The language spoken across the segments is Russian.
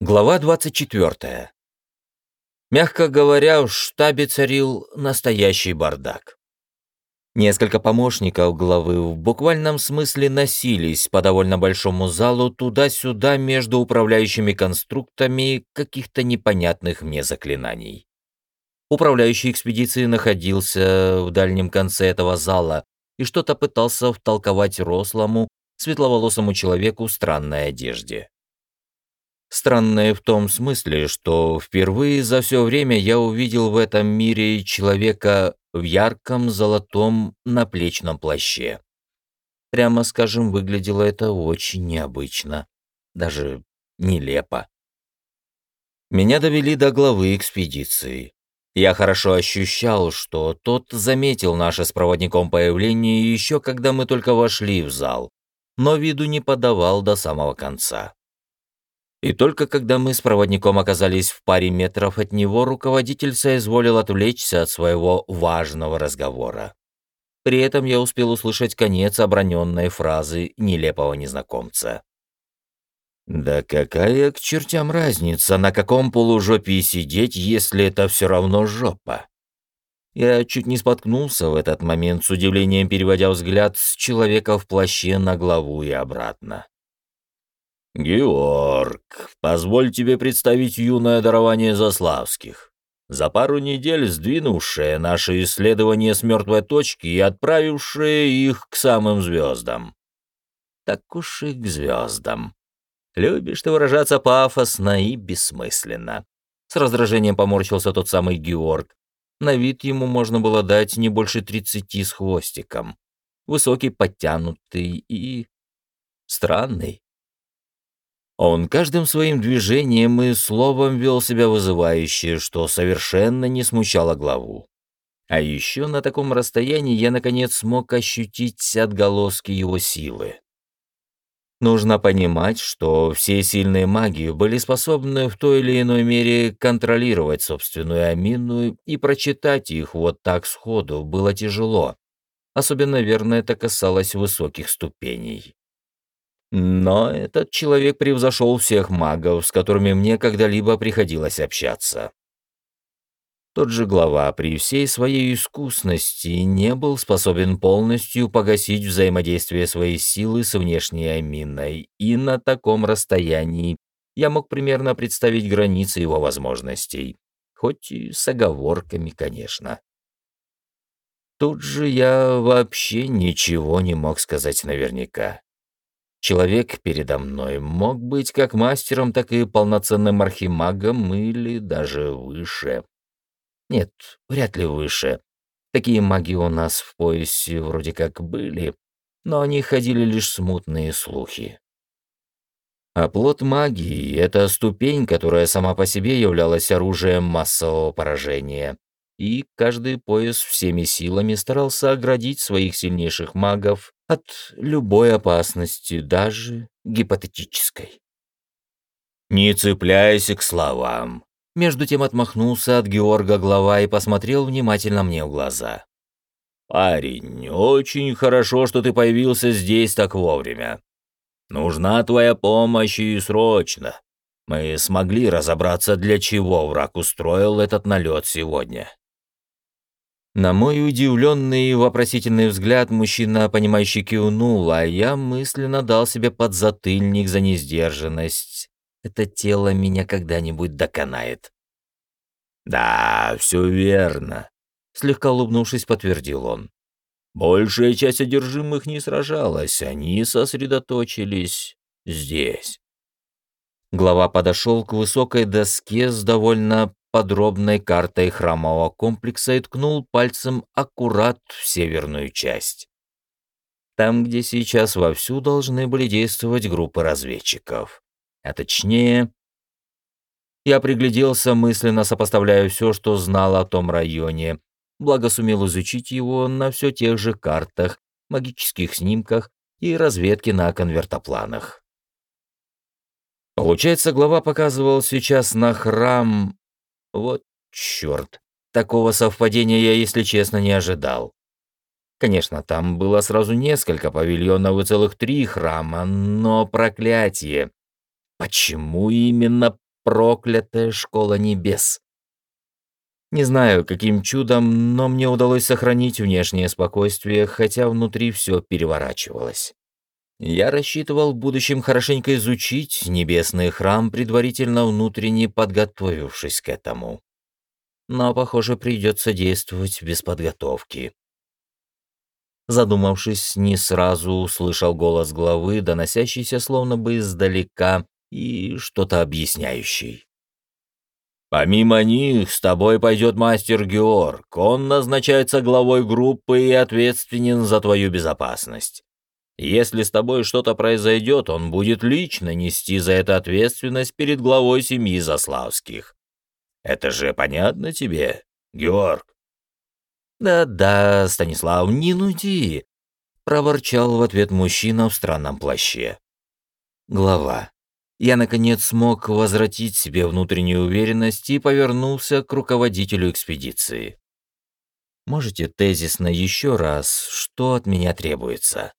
Глава 24. Мягко говоря, в штабе царил настоящий бардак. Несколько помощников главы в буквальном смысле носились по довольно большому залу туда-сюда между управляющими конструктами каких-то непонятных мне заклинаний. Управляющий экспедиции находился в дальнем конце этого зала и что-то пытался втолковать рослому, светловолосому человеку в странной одежде. Странное в том смысле, что впервые за все время я увидел в этом мире человека в ярком золотом наплечном плаще. Прямо скажем, выглядело это очень необычно, даже нелепо. Меня довели до главы экспедиции. Я хорошо ощущал, что тот заметил наше с проводником появление еще когда мы только вошли в зал, но виду не подавал до самого конца. И только когда мы с проводником оказались в паре метров от него, руководитель соизволил отвлечься от своего важного разговора. При этом я успел услышать конец оброненной фразы нелепого незнакомца. «Да какая к чертям разница, на каком полужопе сидеть, если это все равно жопа?» Я чуть не споткнулся в этот момент, с удивлением переводя взгляд с человека в плаще на главу и обратно. «Георг, позволь тебе представить юное дарование Заславских, за пару недель сдвинувшее наши исследования с мертвой точки и отправившее их к самым звездам». «Так уж и к звездам. Любишь ты выражаться пафосно и бессмысленно». С раздражением поморщился тот самый Георг. На вид ему можно было дать не больше тридцати с хвостиком. Высокий, подтянутый и... странный. Он каждым своим движением и словом вел себя вызывающе, что совершенно не смущало главу. А еще на таком расстоянии я, наконец, смог ощутить отголоски его силы. Нужно понимать, что все сильные маги были способны в той или иной мере контролировать собственную амину, и прочитать их вот так сходу было тяжело. Особенно верно это касалось высоких ступеней. Но этот человек превзошел всех магов, с которыми мне когда-либо приходилось общаться. Тот же глава при всей своей искусности не был способен полностью погасить взаимодействие своей силы с внешней аминой, и на таком расстоянии я мог примерно представить границы его возможностей, хоть и с оговорками, конечно. Тут же я вообще ничего не мог сказать наверняка. Человек передо мной мог быть как мастером, так и полноценным архимагом или даже выше. Нет, вряд ли выше. Такие маги у нас в поясе вроде как были, но они ходили лишь смутные слухи. А плод магии — это ступень, которая сама по себе являлась оружием массового поражения. И каждый пояс всеми силами старался оградить своих сильнейших магов от любой опасности, даже гипотетической. «Не цепляйся к словам», — между тем отмахнулся от Георга глава и посмотрел внимательно мне в глаза. «Парень, очень хорошо, что ты появился здесь так вовремя. Нужна твоя помощь и срочно. Мы смогли разобраться, для чего враг устроил этот налет сегодня. На мой удивленный и вопросительный взгляд мужчина, понимающий, кивнул, а я мысленно дал себе подзатыльник за несдержанность. Это тело меня когда-нибудь доконает. «Да, все верно», — слегка улыбнувшись, подтвердил он. «Большая часть одержимых не сражалась, они сосредоточились здесь». Глава подошел к высокой доске с довольно подробной картой храмового комплекса и ткнул пальцем аккурат в северную часть. Там, где сейчас вовсю должны были действовать группы разведчиков. А точнее... Я пригляделся, мысленно сопоставляя все, что знал о том районе, благо сумел изучить его на все тех же картах, магических снимках и разведке на конвертопланах. Получается, глава показывал сейчас на храм вот черт. Такого совпадения я, если честно, не ожидал. Конечно, там было сразу несколько павильонов и целых три храма, но проклятие. Почему именно проклятая школа небес. Не знаю, каким чудом, но мне удалось сохранить внешнее спокойствие, хотя внутри все переворачивалось. Я рассчитывал в будущем хорошенько изучить небесный храм, предварительно внутренне подготовившись к этому. Но, похоже, придется действовать без подготовки. Задумавшись, не сразу услышал голос главы, доносящийся словно бы издалека и что-то объясняющий. Помимо них, с тобой пойдет мастер Георг. Он назначается главой группы и ответственен за твою безопасность. Если с тобой что-то произойдет, он будет лично нести за это ответственность перед главой семьи Заславских. Это же понятно тебе, Георг? «Да-да, Станислав, не нуди!» — проворчал в ответ мужчина в странном плаще. Глава. Я, наконец, смог возвратить себе внутреннюю уверенность и повернулся к руководителю экспедиции. Можете тезисно еще раз, что от меня требуется?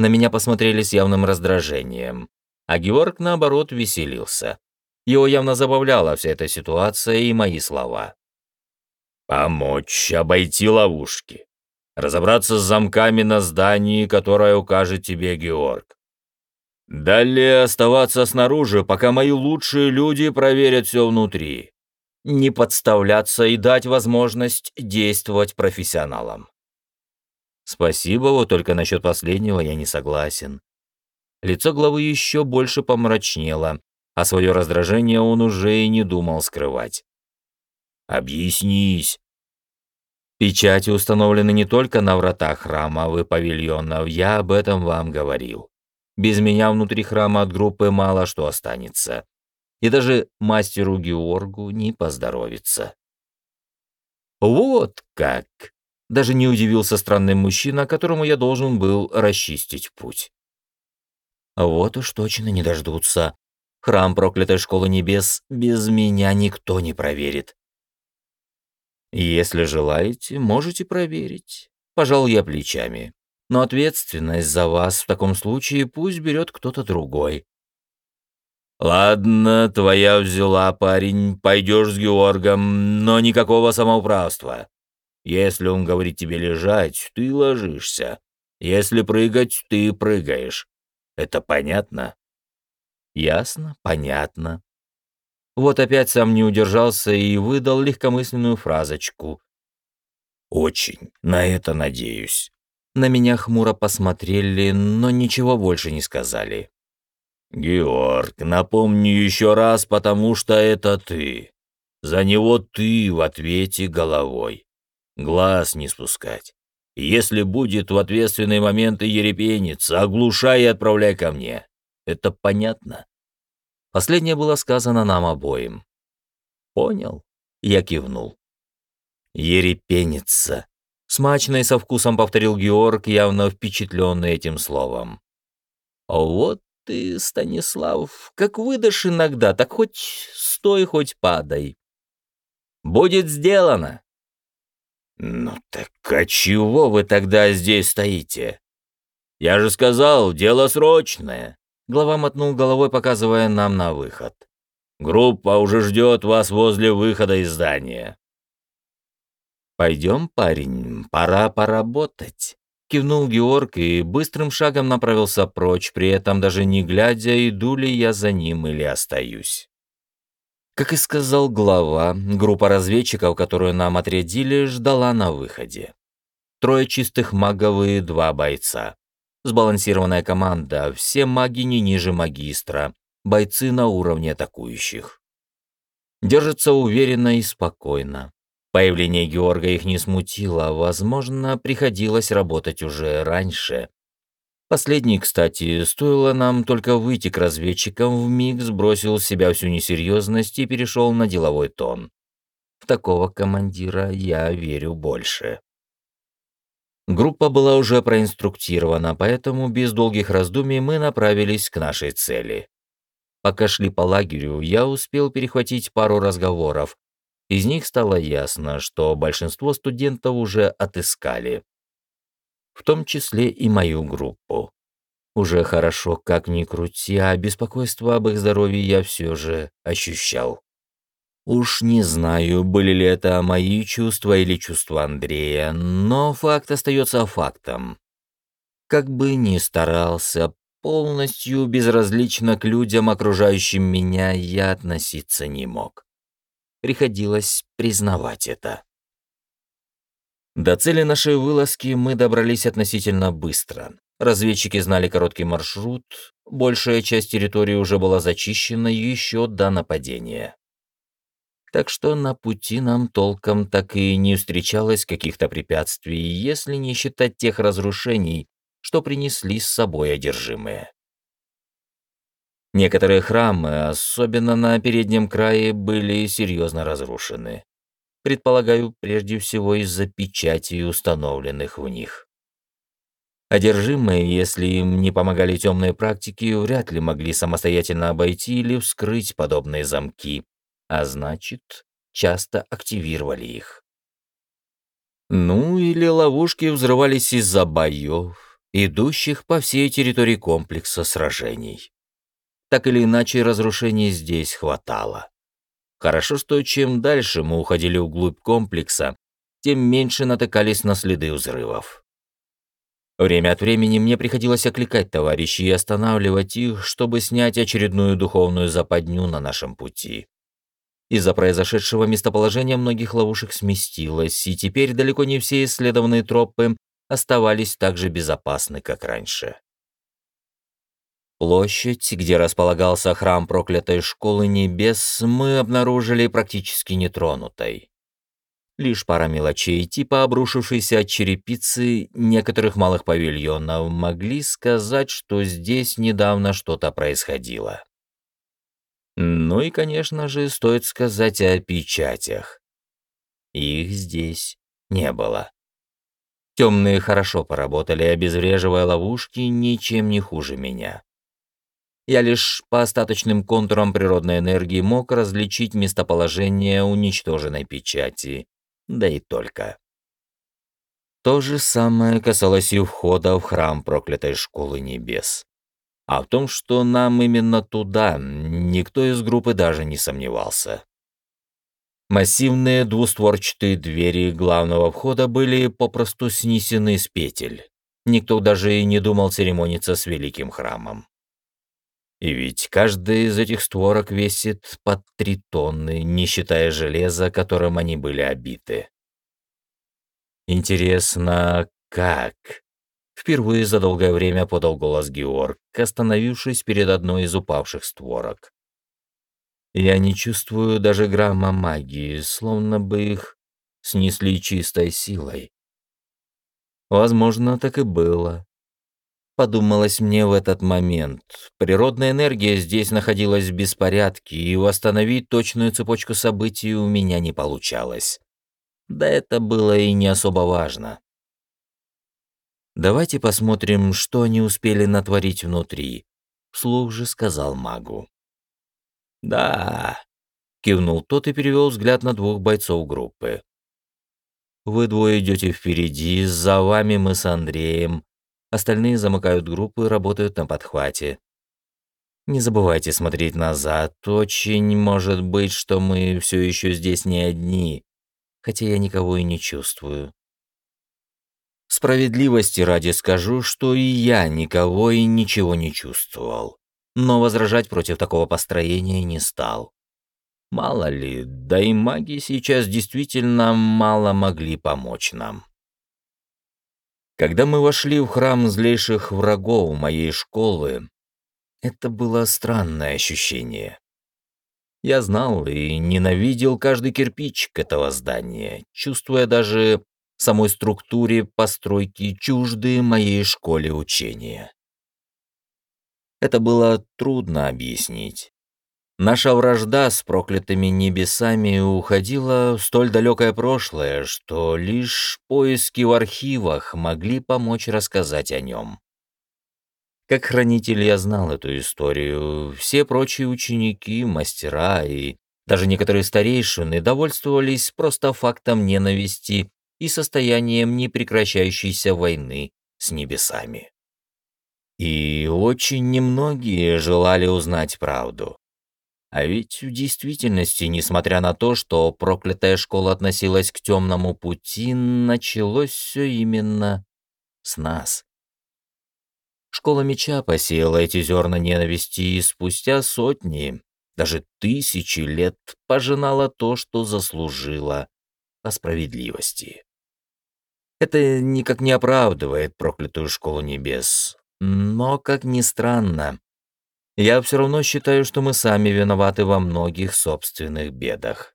На меня посмотрели с явным раздражением, а Георг, наоборот, веселился. Его явно забавляла вся эта ситуация и мои слова. «Помочь обойти ловушки. Разобраться с замками на здании, которое укажет тебе Георг. Далее оставаться снаружи, пока мои лучшие люди проверят все внутри. Не подставляться и дать возможность действовать профессионалам. Спасибо, вот только насчет последнего я не согласен. Лицо главы еще больше помрачнело, а свое раздражение он уже и не думал скрывать. «Объяснись!» Печати установлены не только на вратах храмов и павильонов, я об этом вам говорил. Без меня внутри храма от группы мало что останется. И даже мастеру Георгу не поздоровится. Вот как! Даже не удивился странный мужчина, которому я должен был расчистить путь. Вот уж точно не дождутся. Храм проклятой школы небес без меня никто не проверит. Если желаете, можете проверить. Пожал я плечами. Но ответственность за вас в таком случае пусть берет кто-то другой. «Ладно, твоя взяла, парень, пойдешь с Георгом, но никакого самоуправства. Если он говорит тебе лежать, ты ложишься. Если прыгать, ты прыгаешь. Это понятно? Ясно, понятно. Вот опять сам не удержался и выдал легкомысленную фразочку. Очень на это надеюсь. На меня хмуро посмотрели, но ничего больше не сказали. «Георг, напомни еще раз, потому что это ты. За него ты в ответе головой глаз не спускать. Если будет в ответственные моменты ерепениться, оглушай и отправляй ко мне. Это понятно? Последнее было сказано нам обоим. Понял? Я кивнул. Ерепениться. Смачно и со вкусом повторил Георг, явно впечатленный этим словом. Вот ты, Станислав, как выдашь иногда, так хоть стой, хоть падай. Будет сделано. «Ну так а чего вы тогда здесь стоите? Я же сказал, дело срочное!» Глава мотнул головой, показывая нам на выход. «Группа уже ждет вас возле выхода из здания». «Пойдем, парень, пора поработать», — кивнул Георг и быстрым шагом направился прочь, при этом даже не глядя, иду ли я за ним или остаюсь. Как и сказал глава, группа разведчиков, которую нам отрядили, ждала на выходе. Трое чистых магов и два бойца. Сбалансированная команда, все маги не ниже магистра, бойцы на уровне атакующих. Держатся уверенно и спокойно. Появление Георга их не смутило, возможно, приходилось работать уже раньше. Последний, кстати, стоило нам только выйти к разведчикам, вмиг сбросил с себя всю несерьезность и перешел на деловой тон. В такого командира я верю больше. Группа была уже проинструктирована, поэтому без долгих раздумий мы направились к нашей цели. Пока шли по лагерю, я успел перехватить пару разговоров. Из них стало ясно, что большинство студентов уже отыскали в том числе и мою группу. Уже хорошо, как ни крути, а беспокойство об их здоровье я все же ощущал. Уж не знаю, были ли это мои чувства или чувства Андрея, но факт остается фактом. Как бы ни старался, полностью безразлично к людям, окружающим меня, я относиться не мог. Приходилось признавать это. До цели нашей вылазки мы добрались относительно быстро. Разведчики знали короткий маршрут, большая часть территории уже была зачищена еще до нападения. Так что на пути нам толком так и не встречалось каких-то препятствий, если не считать тех разрушений, что принесли с собой одержимые. Некоторые храмы, особенно на переднем крае, были серьезно разрушены. Предполагаю, прежде всего из-за печатей, установленных в них. Одержимые, если им не помогали темные практики, вряд ли могли самостоятельно обойти или вскрыть подобные замки, а значит, часто активировали их. Ну или ловушки взрывались из-за боев, идущих по всей территории комплекса сражений. Так или иначе, разрушений здесь хватало. Хорошо, что чем дальше мы уходили вглубь комплекса, тем меньше натыкались на следы взрывов. Время от времени мне приходилось окликать товарищей и останавливать их, чтобы снять очередную духовную западню на нашем пути. Из-за произошедшего местоположения многих ловушек сместилось, и теперь далеко не все исследованные тропы оставались так же безопасны, как раньше. Площадь, где располагался храм проклятой школы небес, мы обнаружили практически нетронутой. Лишь пара мелочей, типа обрушившейся от черепицы некоторых малых павильонов, могли сказать, что здесь недавно что-то происходило. Ну и, конечно же, стоит сказать о печатях. Их здесь не было. Темные хорошо поработали, обезвреживая ловушки ничем не хуже меня. Я лишь по остаточным контурам природной энергии мог различить местоположение уничтоженной печати, да и только. То же самое касалось и входа в храм проклятой школы небес. А в том, что нам именно туда, никто из группы даже не сомневался. Массивные двустворчатые двери главного входа были попросту снесены с петель. Никто даже и не думал церемониться с великим храмом. И ведь каждая из этих створок весит под три тонны, не считая железа, которым они были обиты. Интересно, как? Впервые за долгое время подал голос Георг, остановившись перед одной из упавших створок. Я не чувствую даже грамма магии, словно бы их снесли чистой силой. Возможно, так и было. Подумалось мне в этот момент. Природная энергия здесь находилась в беспорядке, и восстановить точную цепочку событий у меня не получалось. Да это было и не особо важно. «Давайте посмотрим, что они успели натворить внутри», — вслух же сказал магу. «Да», — кивнул тот и перевел взгляд на двух бойцов группы. «Вы двое идете впереди, за вами мы с Андреем, Остальные замыкают группу и работают на подхвате. Не забывайте смотреть назад. Очень может быть, что мы все еще здесь не одни, хотя я никого и не чувствую. Справедливости ради скажу, что и я никого и ничего не чувствовал. Но возражать против такого построения не стал. Мало ли, да и маги сейчас действительно мало могли помочь нам. Когда мы вошли в храм злейших врагов моей школы, это было странное ощущение. Я знал и ненавидел каждый кирпичик этого здания, чувствуя даже самой структуре постройки чуждые моей школе учения. Это было трудно объяснить. Наша вражда с проклятыми небесами уходила в столь далекое прошлое, что лишь поиски в архивах могли помочь рассказать о нем. Как хранитель я знал эту историю. Все прочие ученики, мастера и даже некоторые старейшины довольствовались просто фактом ненависти и состоянием непрекращающейся войны с небесами. И очень немногие желали узнать правду. А ведь в действительности, несмотря на то, что проклятая школа относилась к темному пути, началось все именно с нас. Школа меча посеяла эти зерна ненависти и спустя сотни, даже тысячи лет пожинала то, что заслужила по справедливости. Это никак не оправдывает проклятую школу небес, но, как ни странно, я все равно считаю, что мы сами виноваты во многих собственных бедах.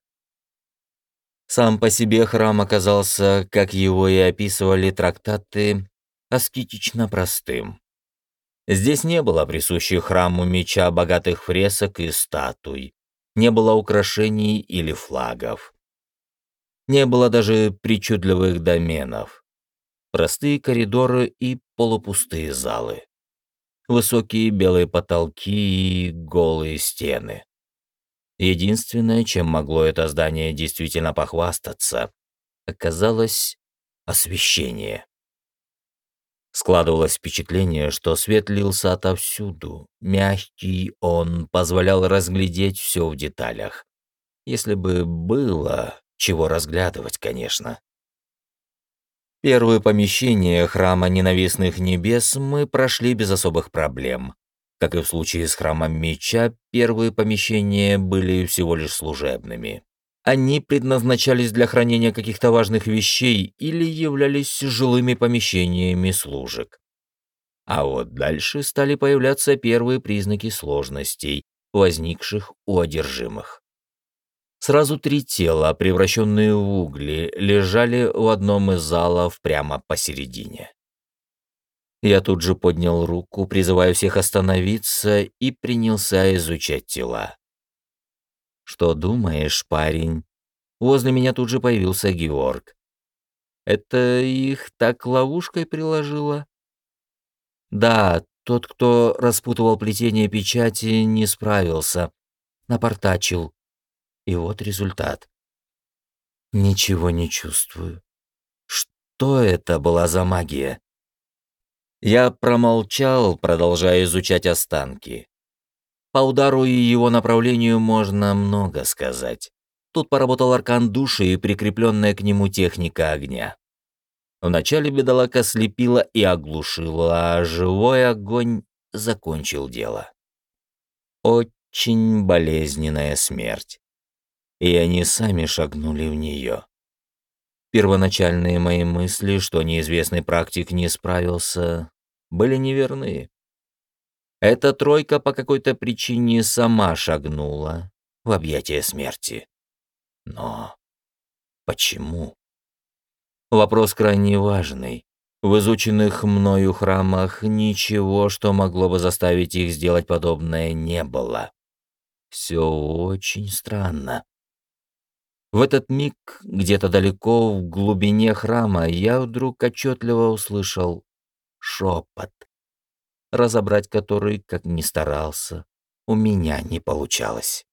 Сам по себе храм оказался, как его и описывали трактаты, аскетично простым. Здесь не было присущих храму меча богатых фресок и статуй, не было украшений или флагов. Не было даже причудливых доменов. Простые коридоры и полупустые залы. Высокие белые потолки и голые стены. Единственное, чем могло это здание действительно похвастаться, оказалось освещение. Складывалось впечатление, что свет лился отовсюду. Мягкий он позволял разглядеть все в деталях. Если бы было чего разглядывать, конечно. Первые помещения храма ненавистных небес мы прошли без особых проблем. Как и в случае с храмом меча, первые помещения были всего лишь служебными. Они предназначались для хранения каких-то важных вещей или являлись жилыми помещениями служек. А вот дальше стали появляться первые признаки сложностей, возникших у одержимых. Сразу три тела, превращенные в угли, лежали в одном из залов прямо посередине. Я тут же поднял руку, призывая всех остановиться, и принялся изучать тела. «Что думаешь, парень?» Возле меня тут же появился Георг. «Это их так ловушкой приложило?» «Да, тот, кто распутывал плетение печати, не справился. Напортачил. И вот результат. Ничего не чувствую. Что это была за магия?» Я промолчал, продолжая изучать останки. По удару и его направлению можно много сказать. Тут поработал аркан души и прикрепленная к нему техника огня. Вначале бедолага слепила и оглушила, а живой огонь закончил дело. Очень болезненная смерть. И они сами шагнули в нее. Первоначальные мои мысли, что неизвестный практик не справился, были неверны. Эта тройка по какой-то причине сама шагнула в объятия смерти. Но почему? Вопрос крайне важный. В изученных мною храмах ничего, что могло бы заставить их сделать подобное, не было. Все очень странно. В этот миг, где-то далеко в глубине храма, я вдруг отчетливо услышал шепот разобрать который, как ни старался, у меня не получалось.